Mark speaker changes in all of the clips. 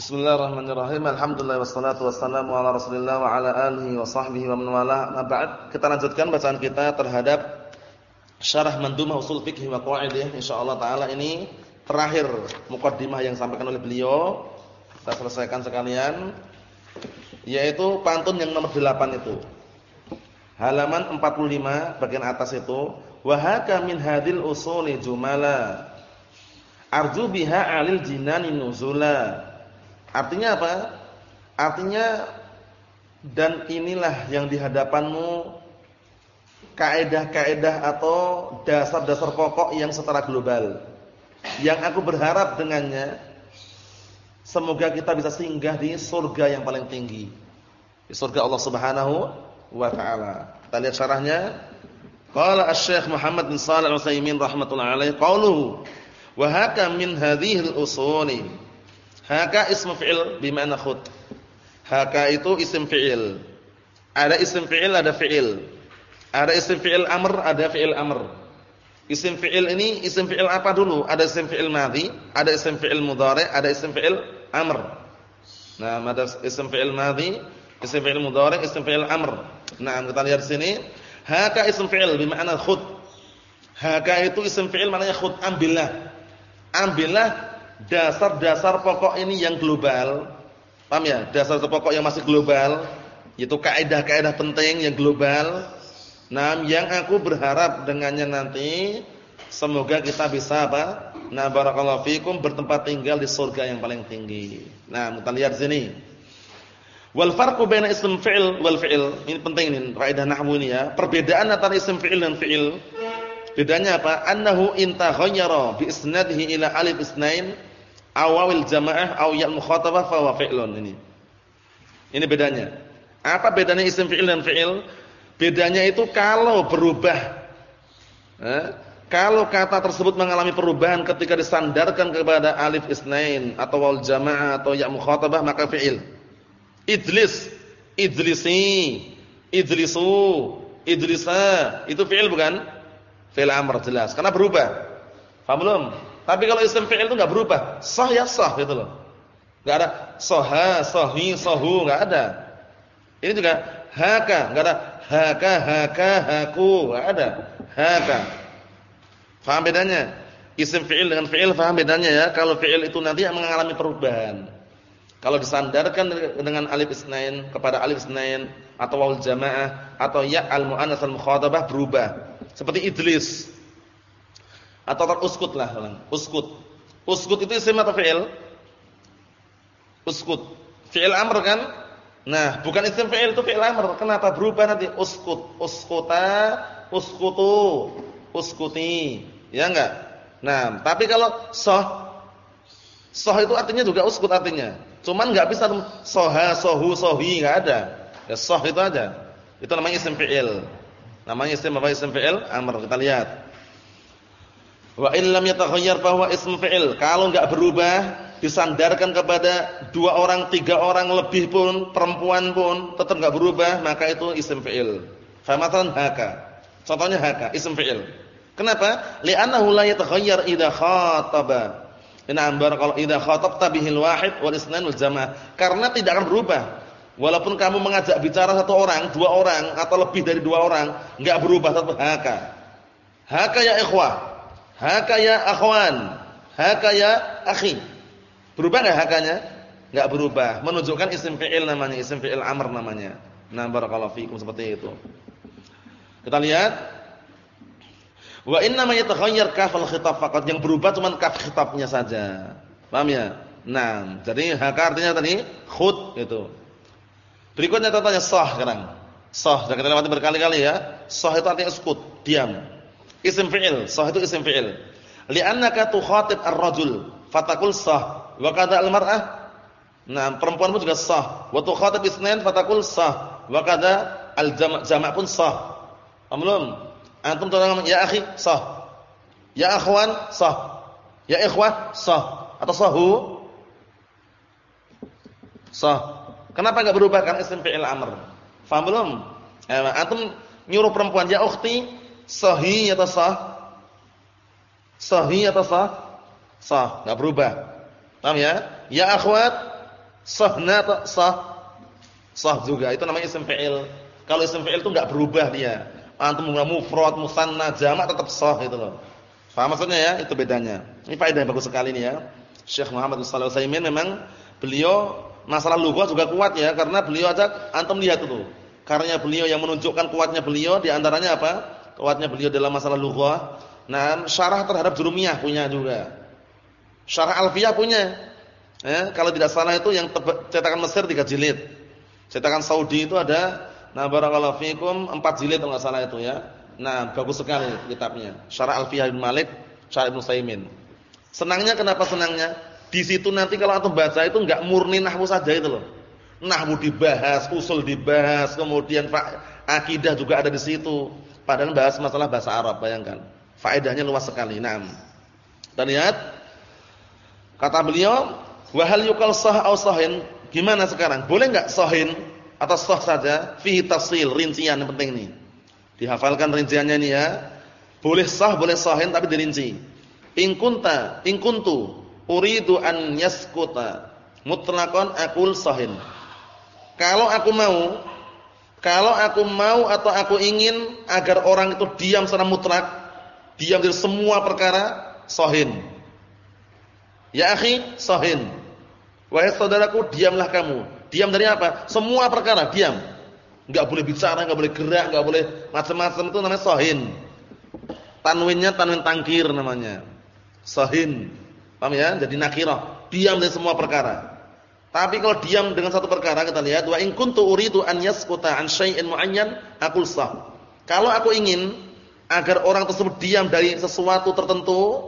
Speaker 1: Bismillahirrahmanirrahim. Alhamdulillah wassalatu wassalamu ala Rasulillah wa ala alihi wa sahbihi wa man wala. Ba'd, kita lanjutkan bacaan kita terhadap Syarah Mandumah Usul Fiqh wa Qawaidih. Insyaallah taala ini terakhir mukaddimah yang disampaikan oleh beliau. Kita selesaikan sekalian yaitu pantun yang nomor 8 itu. Halaman 45 bagian atas itu, wa haka min hadil usuli jumala. Arju biha alil jinani nuzula. Artinya apa? Artinya dan inilah yang di hadapanmu kaedah-kaedah atau dasar-dasar pokok yang secara global. Yang aku berharap dengannya semoga kita bisa singgah di surga yang paling tinggi. Di surga Allah Subhanahu wa taala. Kita lihat syarahnya. Qala Asy-Syaikh Muhammad bin Shalih Al-Utsaimin rahimatullah alaihi qauluhu wa haka min hadhihi al-usuli Haka ismu fi'il bimana khud. Haka itu isim fi'il. Ada isim fi'il, ada fi'il. Ada isim fi'il amr, ada fi'il amr. Isim fi'il ini isim fi'il apa dulu? Ada isim fi'il madhi, ada isim fi'il mudhari, ada isim fi'il amr. Nah, ada isim fi'il madhi, isim fi'il mudhari, isim fi'il amr. Nah, kita lihat sini. Haka isim fi'il bimana khud. Haka itu isim fi'il maknanya khud, ambillah. Ambillah dasar-dasar pokok ini yang global. Paham ya? Dasar-dasar pokok yang masih global, yaitu kaidah-kaidah penting yang global. Nah, yang aku berharap dengannya nanti semoga kita bisa apa? Nah, barakallahu fikum bertempat tinggal di surga yang paling tinggi. Nah, kita lihat sini. Wal farqu baina ism fi'il wal fi'il. Ini penting ini kaidah nahwu ini ya. Perbedaan antara ism fi'il dan fi'il. Bedanya apa? Annahu intaghayyara bi isnadihi ila alif isnain awawil jamaah aw ya mukhatabah fa huwa fi'lun ini. Ini bedanya. Apa bedanya isim fi'il dan fi'il? Bedanya itu kalau berubah. Eh, kalau kata tersebut mengalami perubahan ketika disandarkan kepada alif isnain atau wal jamaah atau ya mukhatabah maka fi'il. Idlis, idlisi, idlisu, idlisa, itu fi'il bukan? Fi'il amr jelas karena berubah. Paham belum? Tapi kalau isim fi'il itu enggak berubah, sah ya sah gitu loh. Enggak ada soha, sohi, sohu, enggak ada. Ini juga haka, enggak ada haka, haka, haku, enggak ada. Haka. Faham bedanya? Isim fi'il dengan fi'il faham bedanya ya? Kalau fi'il itu nanti yang mengalami perubahan. Kalau disandarkan dengan alif isnain kepada alif isnain atau waul jamaah atau ya al muannats al mukhatabah berubah. Seperti idlis. Atau uskut lah, uskut. Uskut itu isim atau fi'il? Uskut. Fi'il amr kan? Nah, bukan isim fi'il itu fi'il amr. Kenapa berubah nanti? Uskut, uskuta, uskutu, uskuti. Ya enggak? Nah, tapi kalau soh soh itu artinya juga uskut artinya. Cuman enggak bisa soha, sohu, sohi enggak ada. Ya soh itu aja. Itu namanya isim fi'il. Namanya isim apa isim fi'il? Amr. Kita lihat. Wa in lam fa huwa ism fi'il. Kalau enggak berubah, disandarkan kepada dua orang, tiga orang lebih pun, perempuan pun tetap enggak berubah, maka itu ism fi'il. Fa haka. Contohnya haka, ism fi'il. Kenapa? Li'annahu la yataghayyar idza khataba. Inna kalau idza khatabta bihil wahid wal isnan wal jamaah. Karena tidak akan berubah. Walaupun kamu mengajak bicara satu orang, dua orang atau lebih dari dua orang, enggak berubah tetap haka. Haka ya ikhwah. Haka ya akhwan. Haka ya akhi. Berubah enggak hakanya? Enggak berubah. Menunjukkan isim fi'il namanya, isim fi'il amr namanya. Nah, barakallahu fikum seperti itu. Kita lihat. Wa inna ma yatakhayyar kafal khitab faqat. Yang berubah cuma kaf khitabnya saja. Paham ya? Nah, jadi haka artinya tadi khut itu. Berikutnya contohnya sah sekarang. Sah, sudah kita lewati berkali-kali ya. Sah itu artinya sukut, diam. Isim fi'il, sah itu isim fi'il. Li'annaka tukhatib ar-rajul, fatakul sah. Wa kadza al-mar'ah. Nah, perempuan pun juga sah. Wa tukhatib isnain fatakul sah. Wa kadza al-jama' pun sah. Amlum. Antum tolong ya akhi sah. Ya akhwan sah. Ya ikhwah sah. Atau sahu sah. Kenapa enggak berubah kan isim fi'il amr? Faham belum? Eh, antum nyuruh perempuan ya ukhti Sahih atau sah? Sahih atau sah? Sah, enggak berubah. Paham ya? Ya akhwat, Sahna atau sah? Sah juga. Itu namanya isim fi'il. Kalau isim fi'il itu enggak berubah dia. Antum menggunakan mufrad, musanna, jamak tetap sah itu loh. Paham maksudnya ya? Itu bedanya. Ini faedah yang bagus sekali nih ya. Syekh Muhammad Shalih Utsaimin memang beliau masalah lugah juga kuat ya karena beliau aja antum lihat itu. Karena beliau yang menunjukkan kuatnya beliau di antaranya apa? Kuatnya beliau dalam masalah lugah. Nah, syarah terhadap jurumiyah punya juga. Syarah alfiyah punya. Ya, kalau tidak salah itu yang cetakan Mesir 3 jilid. Cetakan Saudi itu ada nah barakallahu fikum 4 jilid kalau enggak salah itu ya. Nah, bagus sekali kitabnya. Syarah Alfiyah bin Malik, Syarah Ibnu Saimin. Senangnya kenapa senangnya? Di situ nanti kalau antum baca itu enggak murni nahwu saja itu loh. Nahwu dibahas, usul dibahas, kemudian akidah juga ada di situ. Padahal bahas masalah bahasa Arab, bayangkan. Faedahnya luas sekali. Nah, kita lihat kata beliau Wahal yukal sah au sahin? Gimana sekarang? Boleh enggak sahin atau sah saja? Fihi tafsil, rincian yang penting nih. Dihafalkan rinciannya ini ya. Boleh sah, boleh sahin tapi dirinci. In kunta, in kuntu uridu an yaskuta mutlaqan aqul sahin. Kalau aku mau, kalau aku mau atau aku ingin agar orang itu diam secara mutlak, diam dari semua perkara, sahin. Ya akhi, sahin. Wahai saudaraku, diamlah kamu. Diam dari apa? Semua perkara, diam. Enggak boleh bicara, enggak boleh gerak, enggak boleh macam-macam itu namanya sahin. Tanwinnya tanwin tangkir namanya. Sahin. Paham ya? Jadi nakirah, diam dari semua perkara. Tapi kalau diam dengan satu perkara kita lihat wa in kuntu uridu an yasquta an syai'in muayyan aqul sah. Kalau aku ingin agar orang tersebut diam dari sesuatu tertentu,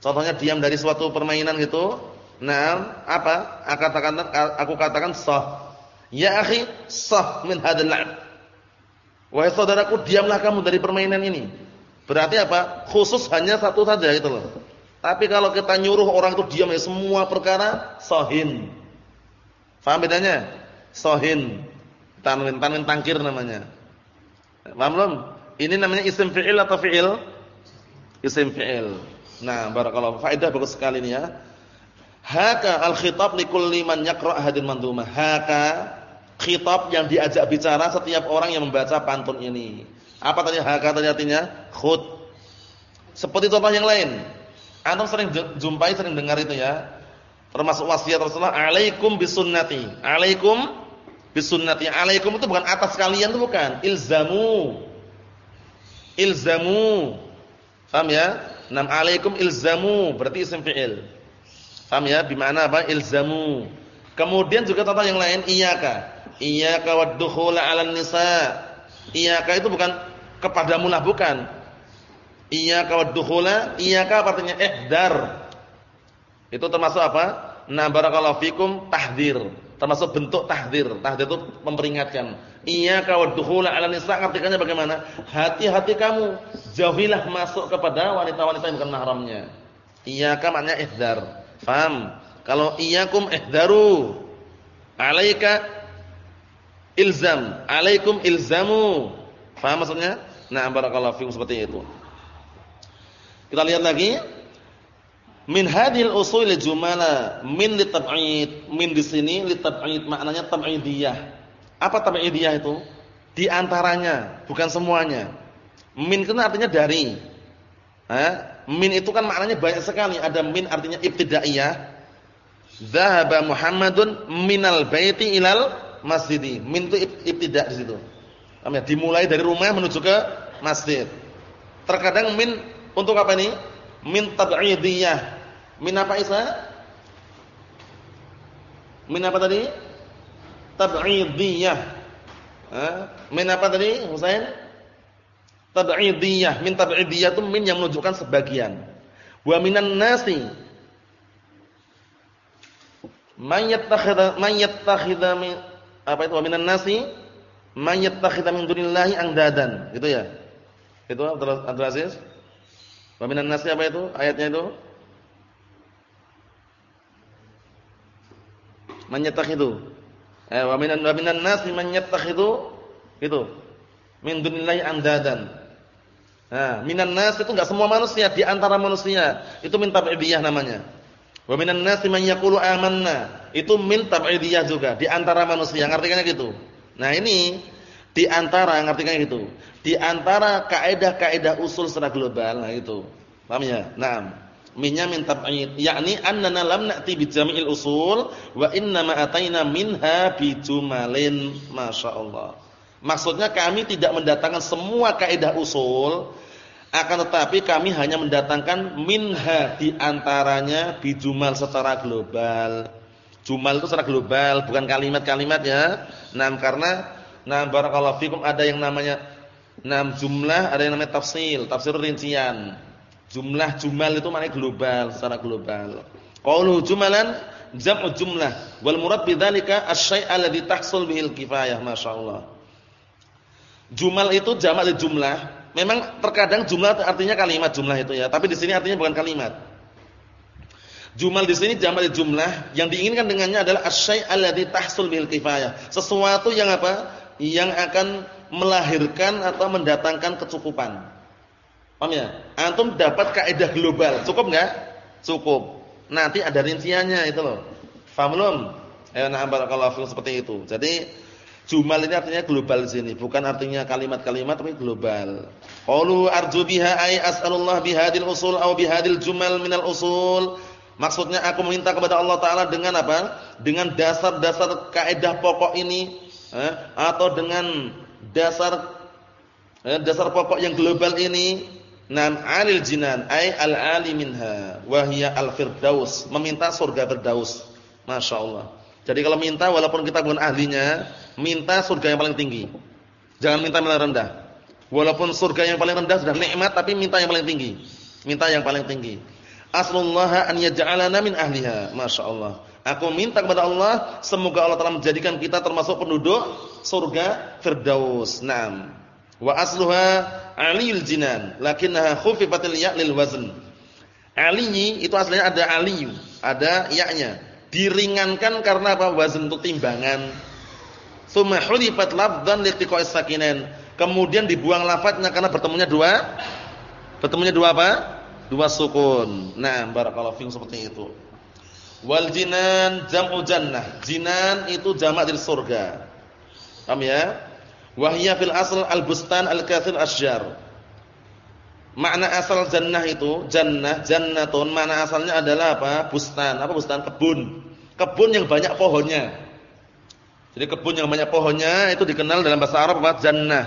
Speaker 1: contohnya diam dari suatu permainan gitu, Nah, apa? Aku katakan aku katakan sah. Ya akhi, sah min hadzal la'b. Wahai saudaraku, diamlah kamu dari permainan ini. Berarti apa? Khusus hanya satu saja itu loh. Tapi kalau kita nyuruh orang itu diam ya semua perkara, sahin. Faham bedanya? Sahin. Tanwin, tanwin tangkir namanya. Paham belum? Ini namanya isim fi'il atau fi'il? Isim fi'il. Nah, barakallahu faedah bagus sekali ini ya. Haka al-khitab likulli man yaqra' hadil mandumah. Haka khitab yang diajak bicara setiap orang yang membaca pantun ini. Apa tadi haka tadi artinya? Khut. Seperti contoh yang lain. Antum sering jumpai, sering dengar itu ya. Termasuk wasiat Rasulullah, "Alaikum bisunnati." Alaikum bisunnati. Alaikum itu bukan atas kalian itu bukan. Ilzamu. Ilzamu. Paham ya? Nam alaikum ilzamu berarti isim fi'il. Paham ya? Bimana apa? Ilzamu. Kemudian juga contoh yang lain iyyaka. Iyyaka wad-dukhul 'alan nisa. Iyyaka itu bukan kepadamu lah bukan. Iyyaka wad-dukhula, iyyaka artinya ihdar. Itu termasuk apa? Na barakallahu fikum tahdzir. Termasuk bentuk tahdzir. Tahdzir itu memperingatkan. Iyyaka wad-dukhula 'alan nisa artinya bagaimana? Hati-hati kamu jauhilah masuk kepada wanita-wanita yang bukan mahramnya. Iyyaka maknanya ihdar. Faham? Kalau iyyakum ihdaru. Alaika ilzam. Alaikum ilzamu. Faham maksudnya? Nah, barakallahu fikum seperti itu. Kita lihat lagi. Min hadhil usul jumala min litab'id. Min di sini litab'id maknanya tab'idiyah. Apa tab'idiyah itu? Di antaranya, bukan semuanya. Min itu artinya dari. Ha? Min itu kan maknanya banyak sekali. Ada min artinya ibtidaiyah. Zahaba Muhammadun minal baiti ilal masjidi. Min itu ibtida di situ. Ya? Dimulai dari rumah menuju ke masjid. Terkadang min untuk apa ini? Min tab'idiyah. Min apa Isa? Min apa tadi? Tab'idiyah. Min apa tadi Husain? Tab'idiyah, min tab'idiyah itu min yang menunjukkan sebagian. Wa minan nasi man yattakhidha man yattakhidha min apa itu wa minan nasi man yattakhidha min dunillahi andadan, gitu ya. Itu Abdul Aziz. Wa minan nasi apa itu? Ayatnya itu? Man yattakhidhu. Eh wa minan wa minan nasi yattakhidhu itu min dunillahi andadan. Nah, minan nas itu enggak semua manusia, di antara manusia. Itu min tabi'iyah namanya. Wa minan nasi man yaqulu amanna. Itu min tab'idiyah juga di antara manusia. Ngartikannya gitu. Nah, ini di antara ngartikannya gitu. Di antara kaidah-kaidah usul secara global, nah itu. Paham ya? Naam. Minnya min tab'id, yakni annana lam na'ti bi jami'il usul wa inna ma ataina minha bi jumalin. Masyaallah. Maksudnya kami tidak mendatangkan semua kaidah usul akan tetapi kami hanya mendatangkan minha di antaranya bijumal secara global. Jumal itu secara global, bukan kalimat-kalimat ya. Nah, karena nah barakallahu fikum ada yang namanya enam jumlah, ada yang namanya tafsil, tafsir rincian. Jumlah jumal itu maknanya global, secara global. Qaulu jumalan jam'u jumlah wal murad bidzalika asy-syai' alladzi tahsul bihil kifayah, masyaallah. Jumal itu jamak dari jumlah Memang terkadang jumlah artinya kalimat jumlah itu ya, tapi di sini artinya bukan kalimat. Jumal di sini jamak jumlah yang diinginkan dengannya adalah asyai' alladzi tahsul bil kifayah. Sesuatu yang apa? Yang akan melahirkan atau mendatangkan kecukupan. Paham ya? Antum dapat kaidah global, cukup enggak? Cukup. Nanti ada rinciannya itu loh. Paham belum? Ya, nah barakallahu seperti itu. Jadi Jumal ini artinya global di sini, bukan artinya kalimat-kalimat tapi global. Qalu arju biha ay as'alullah bihadil usul aw bihadil jumal minal usul. Maksudnya aku meminta kepada Allah taala dengan apa? Dengan dasar-dasar kaidah pokok ini eh, atau dengan dasar eh, dasar pokok yang global ini Nam alil jinan ay al-ali minha wa hiya al-firdaus, meminta surga firdaus. Masyaallah. Jadi kalau minta walaupun kita bukan ahlinya, minta surga yang paling tinggi. Jangan minta yang paling rendah. Walaupun surga yang paling rendah sudah nikmat tapi minta yang paling tinggi. Minta yang paling tinggi. Aslullah an yaj'alana min ahliha. Masyaallah. Aku minta kepada Allah semoga Allah telah menjadikan kita termasuk penduduk surga Firdaus. Naam. Wa asluha aliyul jinan, lakinnaha khufifatil ya' lil wazn. Ali itu aslinya ada aliyu, ada ya-nya. Diringankan karena apa? Wazn untuk timbangan. Tsumma hulifat lafdhan liqtiqa'is sakinain. Kemudian dibuang lafadznya karena bertemunya dua bertemunya dua apa? Dua sukun. Nah, barakallahu fiikum seperti itu. Wal jinan jam'u jannah. Jinan itu jamak dari surga. Paham ya? Wahya fil asl al-bustan al-kathir asjar. Makna asal jannah itu, jannah, jannatun, makna asalnya adalah apa? Bustan. Apa bustan? Kebun. Kebun yang banyak pohonnya. Jadi kebun yang banyak pohonnya itu dikenal dalam bahasa Arab apa? Jannah.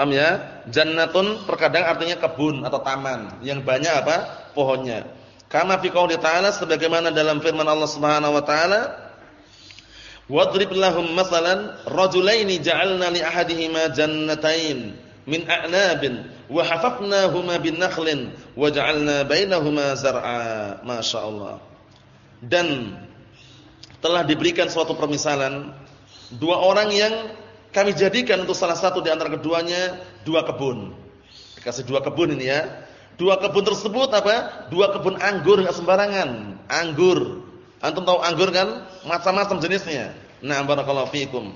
Speaker 1: Paham ya? Jannatun terkadang artinya kebun atau taman yang banyak apa? pohonnya. Kama fi qouli ta'ala sebagaimana dalam firman Allah Subhanahu wa taala Wadrib lahum masalan rajulaini ja'alna li ahadihima jannatain min a'nabin wa hafafnahuma bin nakhlin wa ja'alna bainahuma zar'a. Masyaallah. Dan telah diberikan suatu permisalan Dua orang yang kami jadikan untuk salah satu di antara keduanya dua kebun. Dikasih dua kebun ini ya. Dua kebun tersebut apa? Dua kebun anggur enggak sembarangan. Anggur. Antum tahu anggur kan? Macam-macam jenisnya. Nah, barakallahu fiikum.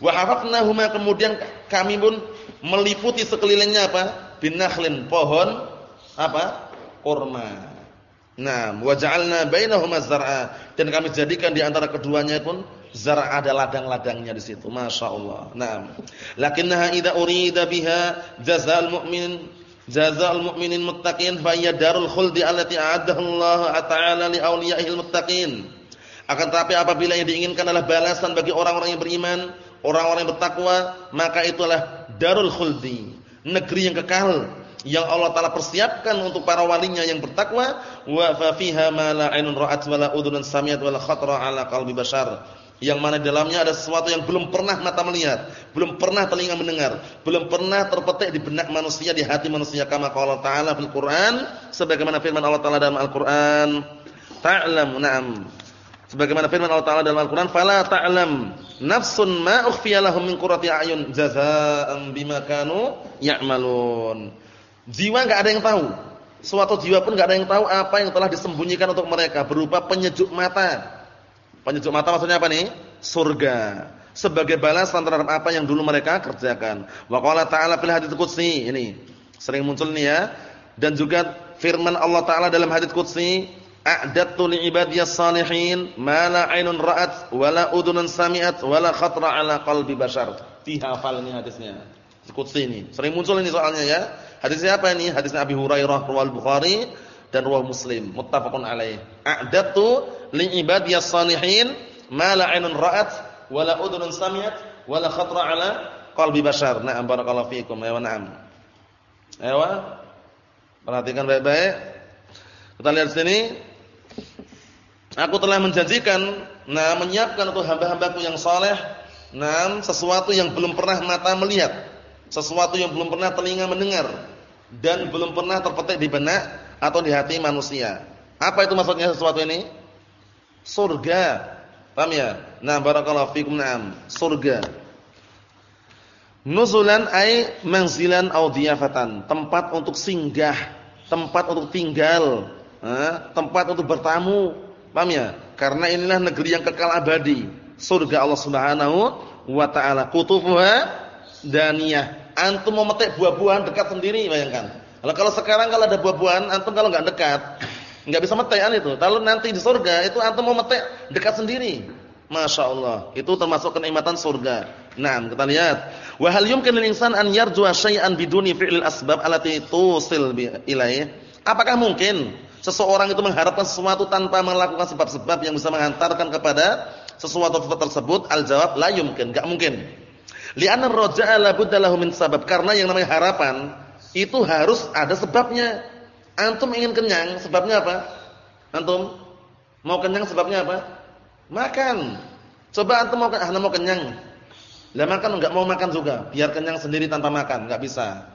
Speaker 1: Wa hafafnahuma kemudian kami pun meliputi sekelilingnya apa? Binakhlin, pohon apa? Kurma. Nah, wa ja'alna bainahuma zar'a dan kami jadikan di antara keduanya pun zar' ada ladang-ladangnya di situ. Masya Allah. Nah, lakinnaha idza urida biha jazaa'ul mu'min jazaa'ul mu'minin muttaqin fa hiya darul khuldi allati a'addaha Allah ta'ala li awliya'ihil muttaqin. Akan tetapi apabila yang diinginkan adalah balasan bagi orang-orang yang beriman, orang-orang yang bertakwa, maka itulah darul khuldi, negeri yang kekal yang Allah taala persiapkan untuk para walinya yang bertakwa wa fa fiha ma la 'ainun ra'at wa la udhunun sami'at wa la khatara 'ala qalbi bashar yang mana dalamnya ada sesuatu yang belum pernah mata melihat, belum pernah telinga mendengar, belum pernah terpetik di benak manusia, di hati manusia kama qala ta'ala fil Qur'an, sebagaimana firman Allah taala dalam Al-Qur'an, ta'lam na'am. Sebagaimana firman Allah taala dalam Al-Qur'an, fala ta'lam nafsun ma ukhfiya lahum min qurrati a'yun jazaa'an bima kanu ya'malun. Jiwa enggak ada yang tahu. Suatu jiwa pun enggak ada yang tahu apa yang telah disembunyikan untuk mereka berupa penyejuk mata Penyejuk mata maksudnya apa nih? Surga. Sebagai balasan terhadap apa yang dulu mereka kerjakan. Wa qala ta'ala fil hadits qudsi. Ini sering muncul nih ya. Dan juga firman Allah taala dalam hadits qudsi, a'dattu li ibadiyas salihin ma la 'ainun ra'at wa la udhunun sami'at wa la khatra 'ala qalbi bashar. Dihafal ini hadisnya. Qudsi ini. Sering muncul ini soalnya ya. Hadisnya apa ini? Hadisnya Abi Hurairah riwayat Bukhari dan riwayat Muslim muttafaqun alaih. A'dattu li ibadiyas salihin ma la 'ainun ra'at wa la udhunun sami'at wa la khatra 'ala qalbi bashar. Na'am barakallahu fiikum. Ya na'am. Ayo. Perhatikan baik-baik. Kita lihat sini. Aku telah menjanjikan, nah menyiapkan untuk hamba-hambaku yang saleh, nah sesuatu yang belum pernah mata melihat, sesuatu yang belum pernah telinga mendengar dan belum pernah terpetik di benak atau di hati manusia. Apa itu maksudnya sesuatu ini? Surga. Paham ya? Nah, barakallahu fikum na'am. Surga. Nuzulan ay manzilan aw tempat untuk singgah, tempat untuk tinggal, tempat untuk bertamu. Paham ya? Karena inilah negeri yang kekal abadi, surga Allah Subhanahu wa taala. Qutufuha daniyah. Antum mau metik buah-buahan dekat sendiri, bayangkan. Kalau sekarang kalau ada buah-buahan, antum kalau enggak dekat, enggak bisa metikan itu. Kalau nanti di surga itu antum mau metik dekat sendiri. Masya Allah. Itu termasuk kenikmatan surga. Nah, kita lihat. Wa hal yumkin lil insan an yarjua syai'an biduni fi'lil asbab allati tusil ilaih? Apakah mungkin seseorang itu mengharapkan sesuatu tanpa melakukan sebab-sebab yang bisa mengantarkan kepada sesuatu tersebut? Al-jawab la yumkin, enggak mungkin. Li'anna ar-raja'a la budda lahu min sabab. Karena yang namanya harapan itu harus ada sebabnya. Antum ingin kenyang, sebabnya apa? Antum mau kenyang sebabnya apa? Makan. Coba antum mau ah, mau kenyang. Lah makan enggak mau makan juga, biar kenyang sendiri tanpa makan, enggak bisa.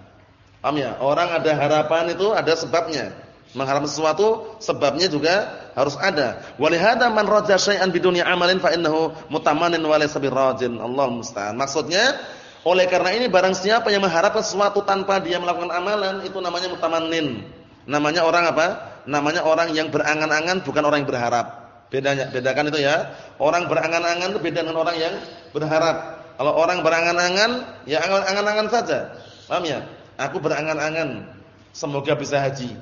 Speaker 1: Paham ya? Orang ada harapan itu ada sebabnya. Mengharap sesuatu sebabnya juga harus ada. Walihada man raja syai'an bidunya amalin fa innahu mutamanin wa laysa birrajin. Allah musta'an. Maksudnya oleh karena ini barang siapa yang mengharapkan sesuatu tanpa dia melakukan amalan itu namanya mutamanin. Namanya orang apa? Namanya orang yang berangan-angan bukan orang yang berharap. Bedanya, bedakan itu ya. Orang berangan-angan itu beda dengan orang yang berharap. Kalau orang berangan-angan, ya angan-angan saja. Paham ya? Aku berangan-angan semoga bisa haji.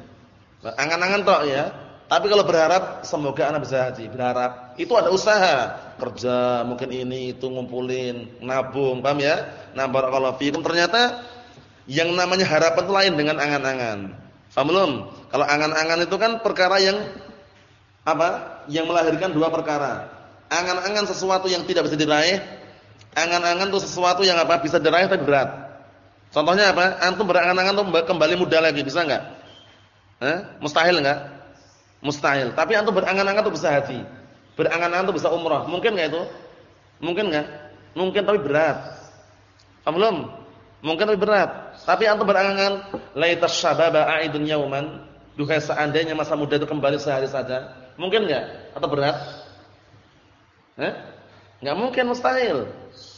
Speaker 1: Angan-angan toh ya. Tapi kalau berharap semoga anak bisa haji, berharap itu ada usaha, kerja mungkin ini itu ngumpulin, nabung, paham ya? Nah, barakallahu fiikum ternyata yang namanya harapan itu lain dengan angan-angan. Paham belum? Kalau angan-angan itu kan perkara yang apa? Yang melahirkan dua perkara. Angan-angan sesuatu yang tidak bisa diraih, angan-angan itu sesuatu yang apa? Bisa diraih tapi berat. Contohnya apa? Antum berangan-angan tuh kembali muda lagi, bisa enggak? Eh? Mustahil enggak? Mustahil. Tapi antum berangan-angan tuh bisa haji. Berangan-angan tuh bisa umrah. Mungkin enggak itu? Mungkin enggak? Mungkin tapi berat. Paham belum? Mungkin tapi berat. Tapi antum berangan-angan laitas syababa a'idun yauman. Duhai seandainya masa muda itu kembali sehari saja. Mungkin enggak? Atau berat? Eh? Enggak mungkin mustahil.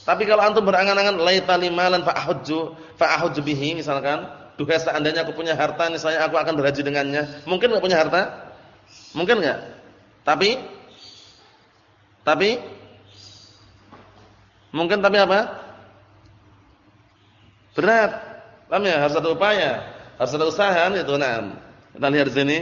Speaker 1: Tapi kalau antum berangan-angan laita limalan fa ahujju fa ahujju bihi misalkan, duhai seandainya aku punya harta misalnya aku akan berhaji dengannya. Mungkin enggak punya harta? Mungkin enggak? Tapi tapi mungkin tapi apa? Berat. Paham ya? Harus ada upaya, harus ada usaha itu. Nah, kita lihat di sini.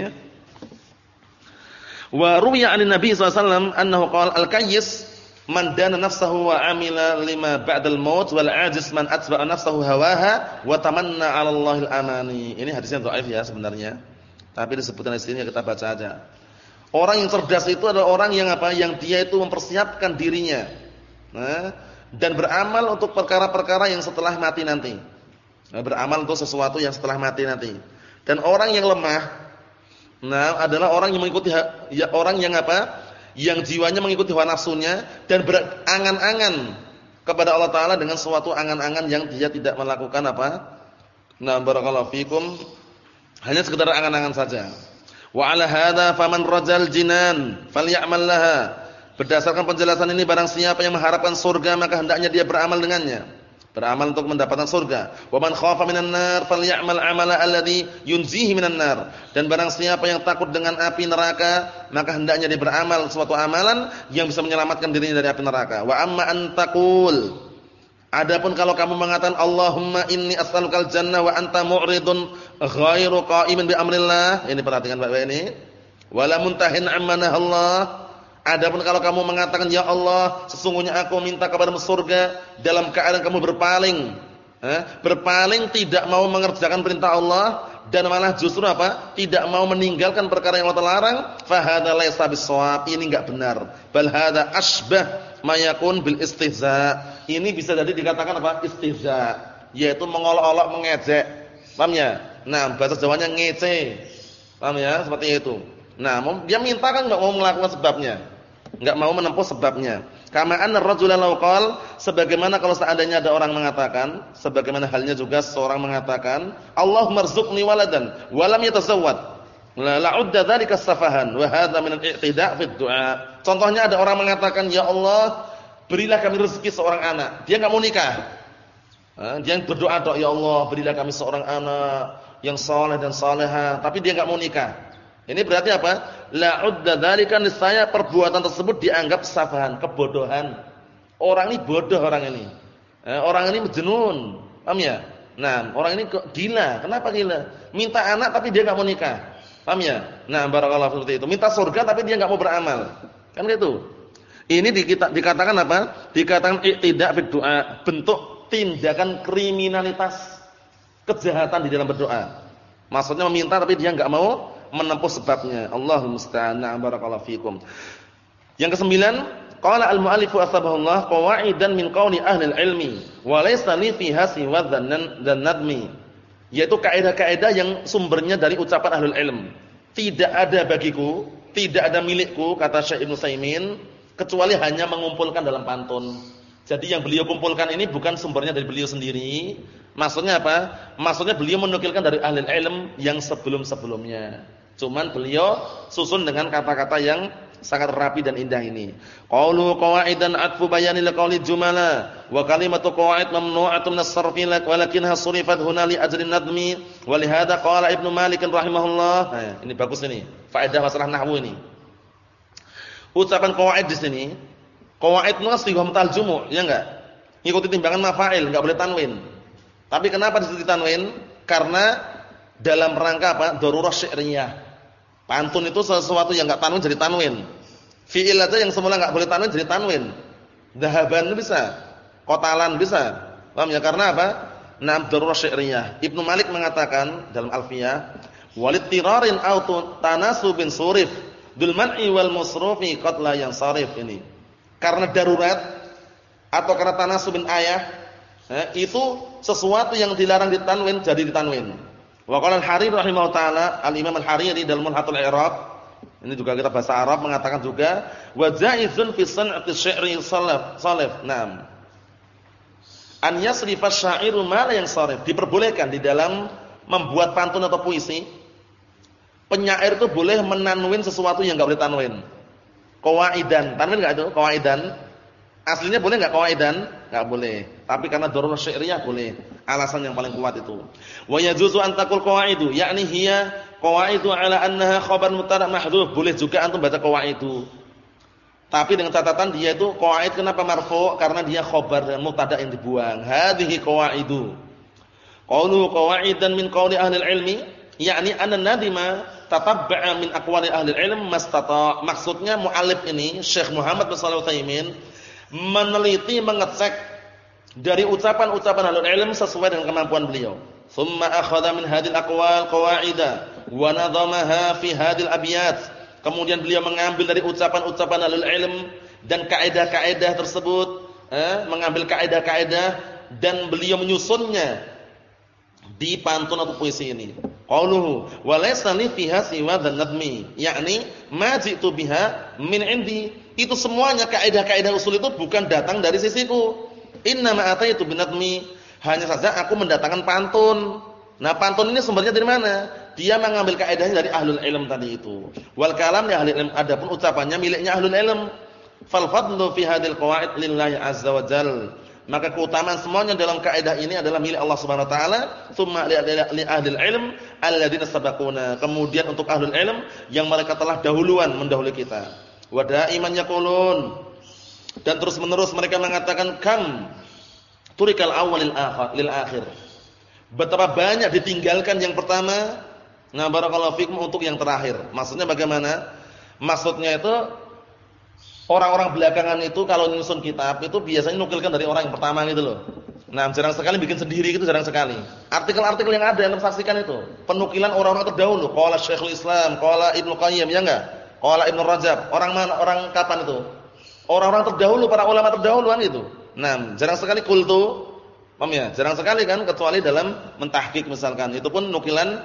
Speaker 1: Wa ruwiya 'an Nabi sallallahu alaihi wasallam annahu qala al-kayyis man dana nafsahu wa 'amila lima ba'dal maut wal 'ajiz man atba'a nafsahu hawaha wa tamanna 'ala Allahil amani. Ini hadisnya dhaif ya sebenarnya. Tapi disebutkan di sini kita baca aja. Orang yang cerdas itu adalah orang yang apa? Yang dia itu mempersiapkan dirinya. Nah, dan beramal untuk perkara-perkara yang setelah mati nanti. Nah, beramal untuk sesuatu yang setelah mati nanti. Dan orang yang lemah Nah, adalah orang yang mengikuti ya orang yang apa? Yang jiwanya mengikuti hawa nafsunya dan berangan-angan kepada Allah taala dengan suatu angan-angan yang dia tidak melakukan apa? Nah, barakallahu fikum hanya sekedar angan-angan saja. Wa 'ala hadza faman rajal jinan falyamal laha. Berdasarkan penjelasan ini barang siapa yang mengharapkan surga maka hendaknya dia beramal dengannya beramal untuk mendapatkan surga. Wa man khafa minan nar falyamal amala alladhi yunzihi minan nar. Dan barang siapa yang takut dengan api neraka, maka hendaknya dia beramal suatu amalan yang bisa menyelamatkan dirinya dari api neraka. Wa amma antakul Adapun kalau kamu mengatakan Allahumma inni as'alukal jannah wa anta mu'ridun ghairu qa'imin bi amrillah. Ini perhatikan Bapak ini. Wala muntahin ammanah Allah. Adapun kalau kamu mengatakan ya Allah, sesungguhnya aku minta kepadamu surga dalam keadaan kamu berpaling, eh, berpaling tidak mau mengerjakan perintah Allah dan malah justru apa? Tidak mau meninggalkan perkara yang Allah larang, fa hadza laysa bisawab. Ini enggak benar. Bal hadza asbah mayakun bil istihza. Ini bisa jadi dikatakan apa? Istihza, yaitu mengolok-olok mengejek. Paham ya? Nah, bahasa Jawanya ngece. Paham ya? Seperti itu. Nah, dia minta kan enggak mau melakukan sebabnya. Enggak mau menempuh sebabnya. Kama anna rajula law sebagaimana kalau seandainya ada orang mengatakan, sebagaimana halnya juga seorang mengatakan, Allah marzuqni waladan wa lam yatazawwad. La la'udda dzalika safahan wa hadha min al-i'tida' fi. Contohnya ada orang mengatakan, "Ya Allah, berilah kami rezeki seorang anak." Dia enggak mau nikah. Dia berdoa, "Ya Allah, berilah kami seorang anak yang saleh dan salehah," tapi dia enggak mau nikah. Ini berarti apa? La udda dzalika niscaya perbuatan tersebut dianggap safahan, kebodohan. Orang ini bodoh orang ini. Eh, orang ini menjenun. Paham ya? Nah, orang ini gila. Kenapa gila? Minta anak tapi dia enggak mau nikah. Paham ya? Nah, barakallahu seperti itu. Minta surga tapi dia enggak mau beramal. Kan gitu. Ini dikatakan apa? Dikatakan tidak berdoa, bentuk tindakan kriminalitas kejahatan di dalam berdoa. Maksudnya meminta tapi dia enggak mau menempuh sebabnya. Allahumma musta'an. Barakallahu fikum. Yang kesembilan, qala al-mu'allifu asbahullah qawaidan min qawli ahli ilmi wa laysa li fiha siwa dan nadmi. Yaitu kaidah-kaidah yang sumbernya dari ucapan ahlul ilm. Tidak ada bagiku, tidak ada milikku kata Syekh Ibnu Saimin kecuali hanya mengumpulkan dalam pantun. Jadi yang beliau kumpulkan ini bukan sumbernya dari beliau sendiri. Maksudnya apa? Maksudnya beliau menukilkan dari ahli ilm yang sebelum-sebelumnya. Cuman beliau susun dengan kata-kata yang sangat rapi dan indah ini. Qaulu qawaidan atfu bayani liqauli jumala wa kalimatu qawaid mamnu'atun min as-sarfi walakinha surifat huna li ajrin nadmi wa li hadha qala Ibnu Malik rahimahullah. Nah, ini bagus ini. Faedah masalah nahwu ini. Ucapan qawaid di sini, qawaid itu sigah mutal jumu', ya enggak? Ngikuti timbangan mafa'il, enggak boleh tanwin. Tapi kenapa disebut tanwin? Karena dalam rangka apa? Darurah syi'riyah Pantun itu sesuatu yang enggak tanwin jadi tanwin. Fi'il aja yang semula enggak boleh tanwin jadi tanwin. Dahaban bisa, kotalan bisa. Paham ya? Karena apa? Naam darurah syi'riyah. Ibnu Malik mengatakan dalam Alfiyah, "Walid tirarin au tanasubin surif, dul man'i wal musrufi qad la yansarif." Ini. Karena darurat atau karena tanasubin ayah, eh, itu sesuatu yang dilarang ditanwin jadi ditanwin. Wa qala al-Hariri rahimahullah taala, al-Imam al-Hariri dalam Mulhatul I'rab, ini juga kita bahasa Arab mengatakan juga wa jaizun fi san'ati syi'ri salaf salaf. Naam. An yasrifa syairu ma la yansarif. Diperbolehkan di dalam membuat pantun atau puisi. Penyair itu boleh menanwin sesuatu yang enggak boleh tanwin. Qawaidan, tanwin enggak itu? Qawaidan. Aslinya boleh enggak qawaidan? Enggak boleh. Tapi karena darurah syi'riyah boleh. Alasan yang paling kuat itu. Wa yajuzu an taqul qawaidu, yakni hiya qawaidu ala annaha khabar mubtada mahdhuf. Boleh juga antum baca qawaidu. Tapi dengan catatan dia itu qawaid kenapa marfu? Karena dia khabar mubtada yang dibuang. Hadhihi qawaidu. Qawlu qawaidan min qawli ahli ilmi, yakni anna nadima tatabba'a min aqwali ahli ilm mastata. Maksudnya muallif ini Syekh Muhammad bin Shalih meneliti mengecek dari ucapan-ucapan ahli ilm sesuai dengan kemampuan beliau. Thumma akhadha min hadhil aqwal qawaida wa nadhamaha fi hadhil abyat. Kemudian beliau mengambil dari ucapan-ucapan ahli ilm dan kaidah-kaidah tersebut, eh, mengambil kaidah-kaidah dan beliau menyusunnya di pantun atau puisi ini. Qauluhu wa laysa li fiha siwa nadmi, yakni ma ji'tu biha min indi. Itu semuanya kaidah-kaidah usul itu bukan datang dari sisiku Inna ma ataitu binatmi, hanya saja aku mendatangkan pantun. Nah, pantun ini sumbernya dari mana? Dia mengambil kaidahnya dari ahlul ilm tadi itu. Wal kalam li ahli ilm, adapun ucapannya miliknya ahlul ilm. Fal fadlu fi hadhil qawaid lillahi azza wa jal. Maka keutamaan semuanya dalam kaidah ini adalah milik Allah Subhanahu wa taala, tsumma li ahli ilm alladziina sabaquna. Kemudian untuk ahlul ilm yang mereka telah dahuluan mendahului kita. Wa daiman yaqulun dan terus menerus mereka mengatakan kam turikal awal lil akhir lil akhir. Betapa banyak ditinggalkan yang pertama Nah, barakallahu fikum untuk yang terakhir. Maksudnya bagaimana? Maksudnya itu orang-orang belakangan itu kalau nyusun kitab itu biasanya nukilkan dari orang yang pertama gitu loh. Nah, jarang sekali bikin sendiri gitu jarang sekali. Artikel-artikel yang ada yang saksikan itu penukilan orang-orang terdahulu. Qala Syekhul Islam, qala Ibnu Qayyim, ya enggak? Qala Ibnu Rajab. Orang mana orang kapan itu? Orang-orang terdahulu, para ulama terdahuluan itu. Nah, jarang sekali kultu. Paham ya? Jarang sekali kan kecuali dalam mentahqiq misalkan. Itu pun nukilan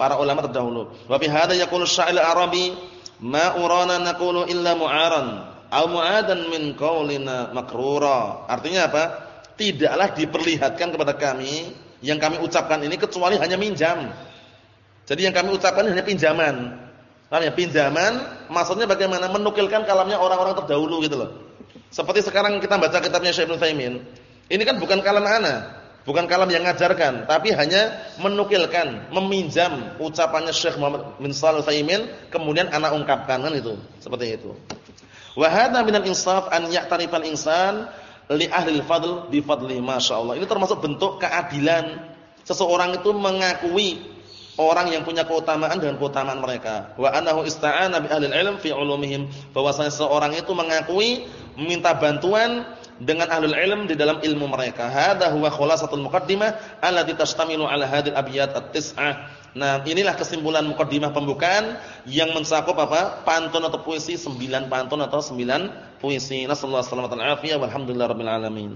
Speaker 1: para ulama terdahulu. Wa fi hadza yaqulu Arabi ma urana naqulu illa mu'aran aw mu'adan min qaulina makrura. Artinya apa? Tidaklah diperlihatkan kepada kami yang kami ucapkan ini kecuali hanya minjam. Jadi yang kami ucapkan hanya pinjaman. Paham ya? Pinjaman maksudnya bagaimana menukilkan kalamnya orang-orang terdahulu gitu loh. Seperti sekarang kita baca kitabnya Syekh Ibnu Taimin. Ini kan bukan kalam ana. Bukan kalam yang ngajarkan, tapi hanya menukilkan, meminjam ucapannya Syekh Muhammad bin Shalih Al-Utsaimin, kemudian anak ungkapkan kan itu, seperti itu. Wa hadza minal insaf an ya'tarifal insan li ahli al-fadl bi fadli masyaallah. Ini termasuk bentuk keadilan seseorang itu mengakui orang yang punya keutamaan dengan keutamaan mereka. Wa annahu ista'ana bi ahli al-ilm fi ulumihim. Bahwasanya seseorang itu mengakui meminta bantuan dengan ahlul ilm di dalam ilmu mereka. Hadza huwa khulasatul muqaddimah allati tastamilu ala hadhil abyat at-tis'ah. Nah, inilah kesimpulan mukaddimah pembukaan yang mencakup apa? Pantun atau puisi, sembilan pantun atau sembilan puisi. Nasallahu alaihi wasallam wa alhamdulillah rabbil alamin.